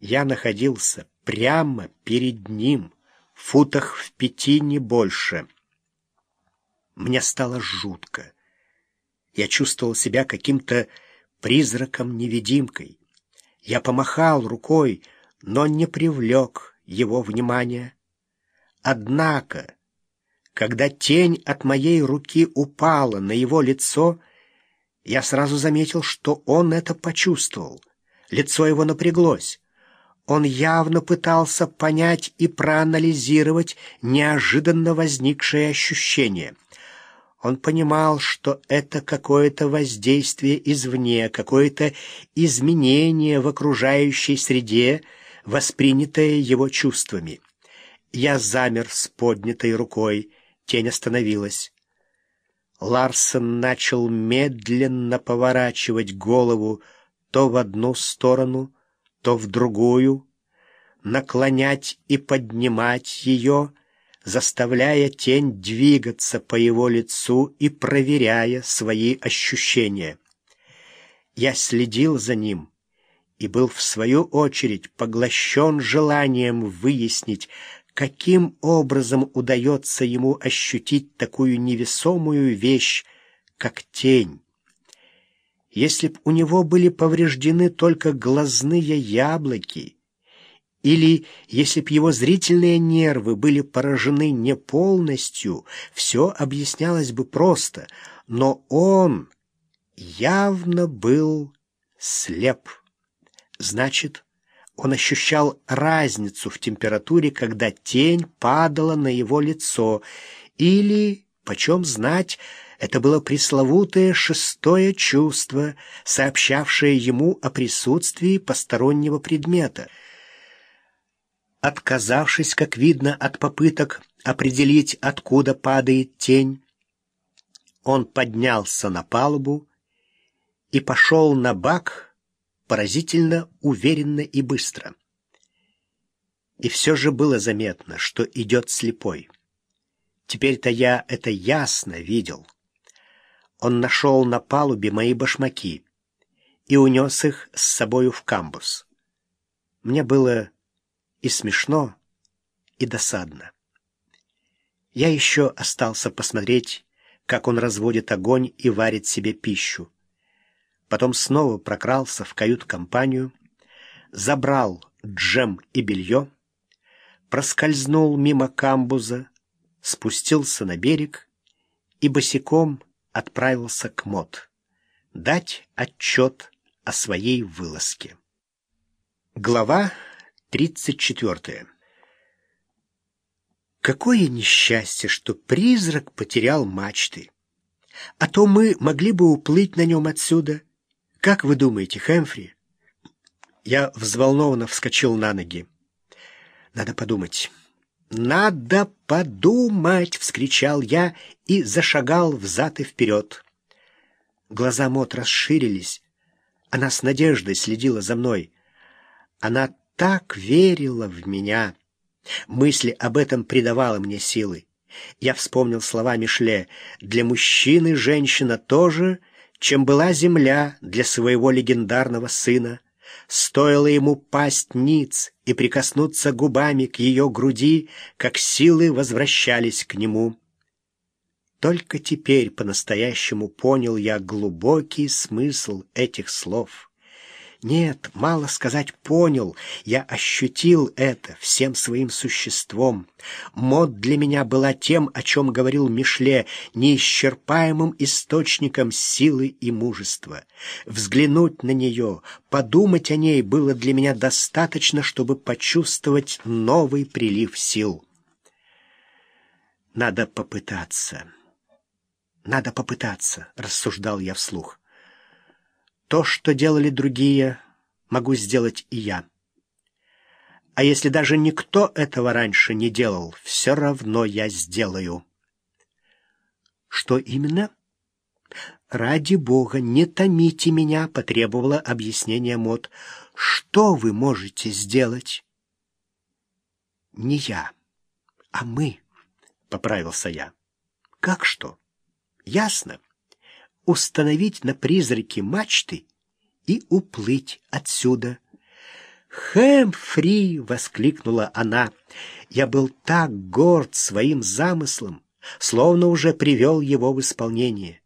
Я находился прямо перед ним, в футах в пяти не больше. Мне стало жутко. Я чувствовал себя каким-то призраком-невидимкой. Я помахал рукой, но не привлек его внимания. Однако, когда тень от моей руки упала на его лицо, я сразу заметил, что он это почувствовал. Лицо его напряглось. Он явно пытался понять и проанализировать неожиданно возникшее ощущение. Он понимал, что это какое-то воздействие извне, какое-то изменение в окружающей среде, воспринятое его чувствами. Я замер с поднятой рукой, тень остановилась. Ларсон начал медленно поворачивать голову то в одну сторону, то в другую, наклонять и поднимать ее, заставляя тень двигаться по его лицу и проверяя свои ощущения. Я следил за ним и был, в свою очередь, поглощен желанием выяснить, каким образом удается ему ощутить такую невесомую вещь, как тень. Если б у него были повреждены только глазные яблоки, или если б его зрительные нервы были поражены не полностью, все объяснялось бы просто, но он явно был слеп. Значит, он ощущал разницу в температуре, когда тень падала на его лицо, или, почем знать, это было пресловутое шестое чувство, сообщавшее ему о присутствии постороннего предмета. Отказавшись, как видно, от попыток определить, откуда падает тень, он поднялся на палубу и пошел на бак поразительно уверенно и быстро. И все же было заметно, что идет слепой. Теперь-то я это ясно видел — он нашел на палубе мои башмаки и унес их с собою в камбус. Мне было и смешно, и досадно. Я еще остался посмотреть, как он разводит огонь и варит себе пищу. Потом снова прокрался в кают-компанию, забрал джем и белье, проскользнул мимо камбуза, спустился на берег и босиком отправился к Мот дать отчет о своей вылазке. Глава 34 Какое несчастье, что призрак потерял мачты. А то мы могли бы уплыть на нем отсюда. Как вы думаете, Хэмфри? Я взволнованно вскочил на ноги. Надо подумать. «Надо подумать!» — вскричал я и зашагал взад и вперед. Глаза Мот расширились. Она с надеждой следила за мной. Она так верила в меня. Мысли об этом придавала мне силы. Я вспомнил слова Мишле. «Для мужчины женщина тоже, чем была земля для своего легендарного сына». Стоило ему пасть ниц и прикоснуться губами к ее груди, как силы возвращались к нему. Только теперь по-настоящему понял я глубокий смысл этих слов. Нет, мало сказать понял, я ощутил это всем своим существом. Мод для меня была тем, о чем говорил Мишле, неисчерпаемым источником силы и мужества. Взглянуть на нее, подумать о ней было для меня достаточно, чтобы почувствовать новый прилив сил. Надо попытаться. Надо попытаться, рассуждал я вслух. То, что делали другие, могу сделать и я. А если даже никто этого раньше не делал, все равно я сделаю. Что именно? Ради бога, не томите меня, потребовала объяснение Мот. Что вы можете сделать? Не я, а мы, поправился я. Как что? Ясно установить на призраке мачты и уплыть отсюда. «Хэмфри!» — воскликнула она. «Я был так горд своим замыслом, словно уже привел его в исполнение.